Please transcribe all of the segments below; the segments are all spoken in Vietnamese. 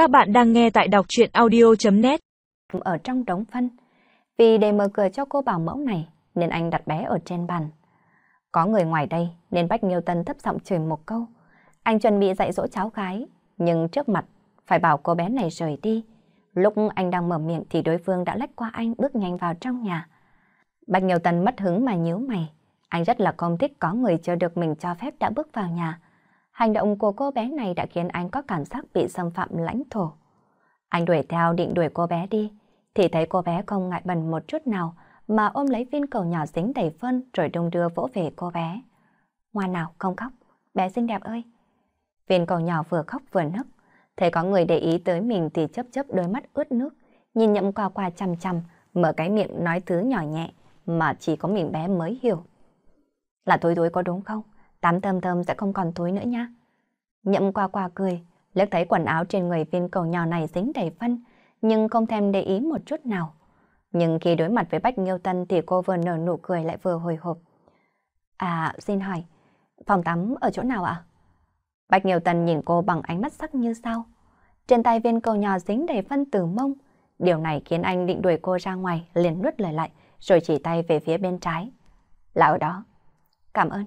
Các bạn đang nghe tại đọc truyện audio.net Ở trong đống phân, vì để mở cửa cho cô bảo mẫu này nên anh đặt bé ở trên bàn. Có người ngoài đây nên Bách Nghiêu Tân thấp giọng chửi một câu. Anh chuẩn bị dạy dỗ cháu gái, nhưng trước mặt phải bảo cô bé này rời đi. Lúc anh đang mở miệng thì đối phương đã lách qua anh bước nhanh vào trong nhà. Bách Nghiêu Tân mất hứng mà nhíu mày. Anh rất là không thích có người chưa được mình cho phép đã bước vào nhà. Hành động của cô bé này đã khiến anh có cảm giác bị xâm phạm lãnh thổ. Anh đuổi theo định đuổi cô bé đi, thì thấy cô bé không ngại bẩn một chút nào mà ôm lấy viên cầu nhỏ dính đầy phân rồi đung đưa vỗ về cô bé. Ngoan nào, không khóc, bé xinh đẹp ơi. Viên cầu nhỏ vừa khóc vừa nức, thấy có người để ý tới mình thì chớp chớp đôi mắt ướt nước, nhìn nhậm qua qua chăm chăm, mở cái miệng nói thứ nhỏ nhẹ mà chỉ có mình bé mới hiểu. Là thối thối có đúng không? tám thơm thơm sẽ không còn thối nữa nha. Nhậm qua qua cười, liếc thấy quần áo trên người viên cầu nhỏ này dính đầy phân, nhưng không thèm để ý một chút nào. Nhưng khi đối mặt với Bách Nghiêu Tân thì cô vừa nở nụ cười lại vừa hồi hộp. À, xin hỏi, phòng tắm ở chỗ nào ạ? Bách Nghiêu Tân nhìn cô bằng ánh mắt sắc như sao. Trên tay viên cầu nhỏ dính đầy phân từ mông. Điều này khiến anh định đuổi cô ra ngoài, liền nuốt lời lại, rồi chỉ tay về phía bên trái. Là ở đó. Cảm ơn.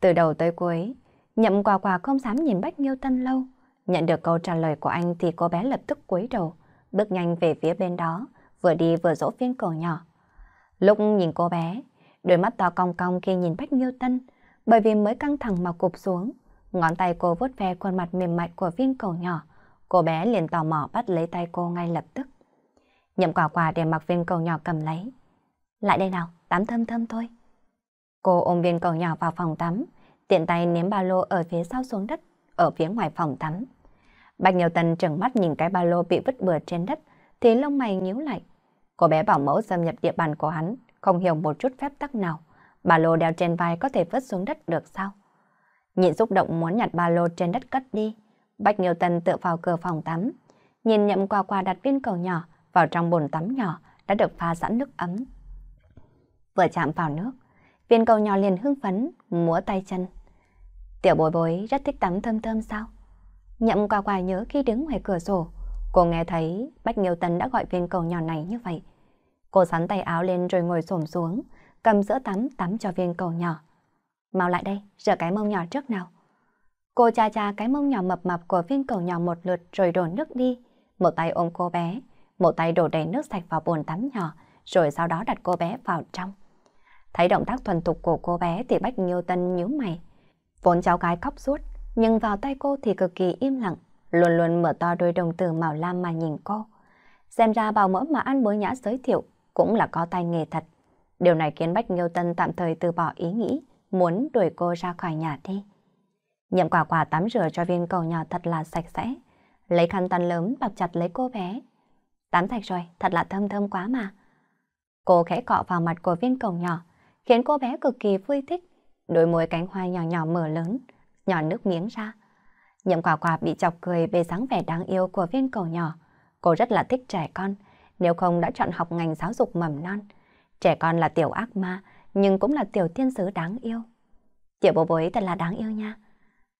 Từ đầu tới cuối, nhậm quà quà không dám nhìn Bách Nghiêu Tân lâu. Nhận được câu trả lời của anh thì cô bé lập tức cúi đầu, bước nhanh về phía bên đó, vừa đi vừa dỗ viên cầu nhỏ. Lúc nhìn cô bé, đôi mắt to cong cong khi nhìn Bách Nghiêu Tân, bởi vì mới căng thẳng mà cụp xuống. Ngón tay cô vuốt ve khuôn mặt mềm mại của viên cầu nhỏ. Cô bé liền tò mò bắt lấy tay cô ngay lập tức. Nhậm quả quả để mặc viên cầu nhỏ cầm lấy. Lại đây nào, tắm thơm thơm thôi. Cô ôm viên cầu nhỏ vào phòng tắm, tiện tay ném ba lô ở phía sau xuống đất, ở phía ngoài phòng tắm. Bạch Nhiều Tần trừng mắt nhìn cái ba lô bị vứt bừa trên đất, thì lông mày nhíu lại. Cô bé bảo mẫu xâm nhập địa bàn của hắn, không hiểu một chút phép tắc nào. Ba lô đeo trên vai có thể vứt xuống đất được sao? Nhịn xúc động muốn nhặt ba lô trên đất cất đi. Bạch Nhiều Tần tựa vào cửa phòng tắm, nhìn nhậm qua qua đặt viên cầu nhỏ vào trong bồn tắm nhỏ đã được pha sẵn nước ấm. Vừa chạm vào nước, viên cầu nhỏ liền hưng phấn, múa tay chân. Tiểu bối bối rất thích tắm thơm thơm sao? Nhậm qua qua nhớ khi đứng ngoài cửa sổ, cô nghe thấy Bách Nghiêu Tân đã gọi viên cầu nhỏ này như vậy. Cô sắn tay áo lên rồi ngồi xổm xuống, cầm sữa tắm tắm cho viên cầu nhỏ. Mau lại đây, rửa cái mông nhỏ trước nào. Cô cha cha cái mông nhỏ mập mập của viên cầu nhỏ một lượt rồi đổ nước đi. Một tay ôm cô bé, một tay đổ đầy nước sạch vào bồn tắm nhỏ, rồi sau đó đặt cô bé vào trong. Thấy động tác thuần thục của cô bé thì Bách Nghiêu Tân nhíu mày. Vốn cháu gái khóc suốt, nhưng vào tay cô thì cực kỳ im lặng, luôn luôn mở to đôi đồng tử màu lam mà nhìn cô. Xem ra bảo mẫu mà An bối nhã giới thiệu cũng là có tay nghề thật. Điều này khiến Bách Nghiêu Tân tạm thời từ bỏ ý nghĩ, muốn đuổi cô ra khỏi nhà đi. Nhậm quả quả tắm rửa cho viên cầu nhỏ thật là sạch sẽ, lấy khăn tăn lớn bọc chặt lấy cô bé. Tắm sạch rồi, thật là thơm thơm quá mà. Cô khẽ cọ vào mặt của viên cầu nhỏ, khiến cô bé cực kỳ vui thích. Đôi môi cánh hoa nhỏ nhỏ mở lớn, nhỏ nước miếng ra. Nhậm quả quả bị chọc cười về dáng vẻ đáng yêu của viên cầu nhỏ. Cô rất là thích trẻ con, nếu không đã chọn học ngành giáo dục mầm non. Trẻ con là tiểu ác ma, nhưng cũng là tiểu thiên sứ đáng yêu. Tiểu bố bối thật là đáng yêu nha.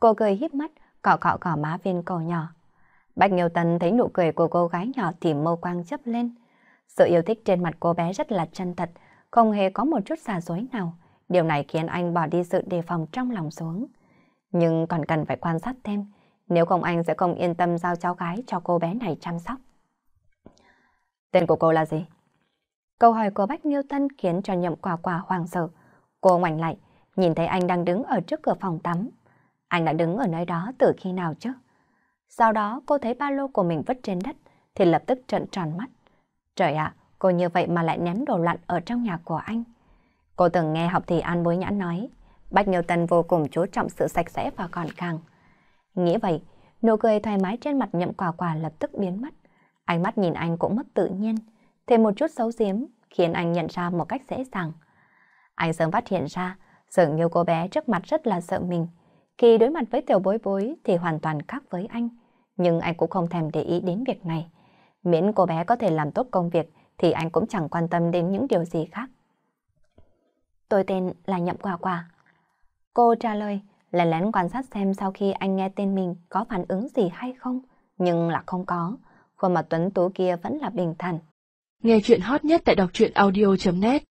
Cô cười híp mắt, cọ cọ cỏ má viên cầu nhỏ. Bạch Nghiêu Tân thấy nụ cười của cô gái nhỏ thì mâu quang chấp lên. Sự yêu thích trên mặt cô bé rất là chân thật, không hề có một chút xà dối nào. Điều này khiến anh bỏ đi sự đề phòng trong lòng xuống. Nhưng còn cần phải quan sát thêm, nếu không anh sẽ không yên tâm giao cháu gái cho cô bé này chăm sóc. Tên của cô là gì? Câu hỏi của Bách Nghiêu Tân khiến cho nhậm quả quả hoàng sợ. Cô ngoảnh lại, nhìn thấy anh đang đứng ở trước cửa phòng tắm. Anh đã đứng ở nơi đó từ khi nào chứ? Sau đó cô thấy ba lô của mình vứt trên đất, thì lập tức trợn tròn mắt. Trời ạ, cô như vậy mà lại ném đồ lặn ở trong nhà của anh. Cô từng nghe học thì An bối nhã nói, Bách Nghiêu Tân vô cùng chú trọng sự sạch sẽ và gọn gàng. Nghĩ vậy, nụ cười thoải mái trên mặt nhậm quả quả lập tức biến mất. Ánh mắt nhìn anh cũng mất tự nhiên, thêm một chút xấu xiếm khiến anh nhận ra một cách dễ dàng. Anh sớm phát hiện ra, dường như cô bé trước mặt rất là sợ mình. Khi đối mặt với tiểu bối bối thì hoàn toàn khác với anh. Nhưng anh cũng không thèm để ý đến việc này. Miễn cô bé có thể làm tốt công việc thì anh cũng chẳng quan tâm đến những điều gì khác. Tôi tên là Nhậm Quả Quả. Cô trả lời, lén lén quan sát xem sau khi anh nghe tên mình có phản ứng gì hay không, nhưng là không có. Khuôn mặt tuấn tú kia vẫn là bình thản. Nghe chuyện hot nhất tại đọc truyện audio.net